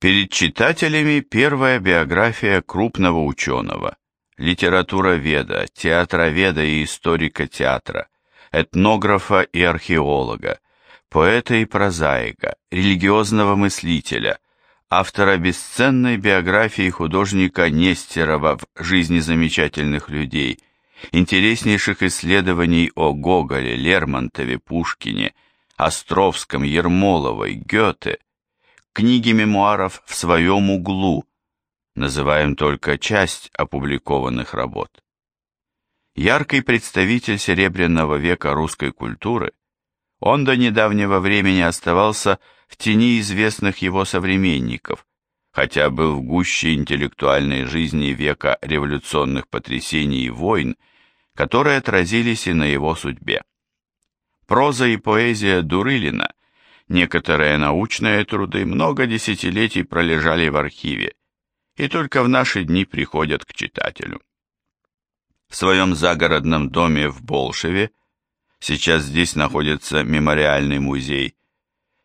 Перед читателями первая биография крупного ученого, литературоведа, театроведа и историка театра, этнографа и археолога, поэта и прозаика, религиозного мыслителя, автора бесценной биографии художника Нестерова в «Жизни замечательных людей», интереснейших исследований о Гоголе, Лермонтове, Пушкине, Островском, Ермоловой, Гёте, книги мемуаров «В своем углу», называем только часть опубликованных работ. Яркий представитель Серебряного века русской культуры, он до недавнего времени оставался в тени известных его современников, хотя был в гуще интеллектуальной жизни века революционных потрясений и войн, которые отразились и на его судьбе. Проза и поэзия Дурылина, некоторые научные труды много десятилетий пролежали в архиве, и только в наши дни приходят к читателю. В своем загородном доме в Болшеве, сейчас здесь находится мемориальный музей,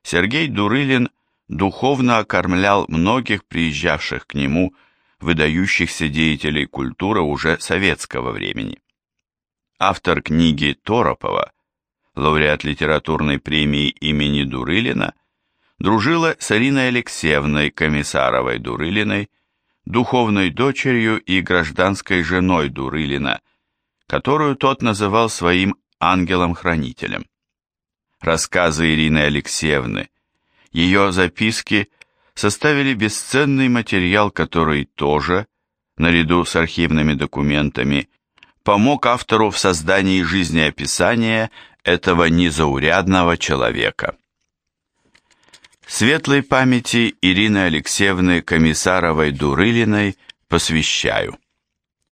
Сергей Дурылин духовно окормлял многих приезжавших к нему выдающихся деятелей культуры уже советского времени. Автор книги Торопова, лауреат литературной премии имени Дурылина, дружила с Ариной Алексеевной Комиссаровой-Дурылиной, духовной дочерью и гражданской женой Дурылина, которую тот называл своим ангелом-хранителем. Рассказы Ирины Алексеевны, ее записки составили бесценный материал, который тоже, наряду с архивными документами, помог автору в создании жизнеописания этого незаурядного человека. Светлой памяти Ирины Алексеевны Комиссаровой-Дурылиной посвящаю.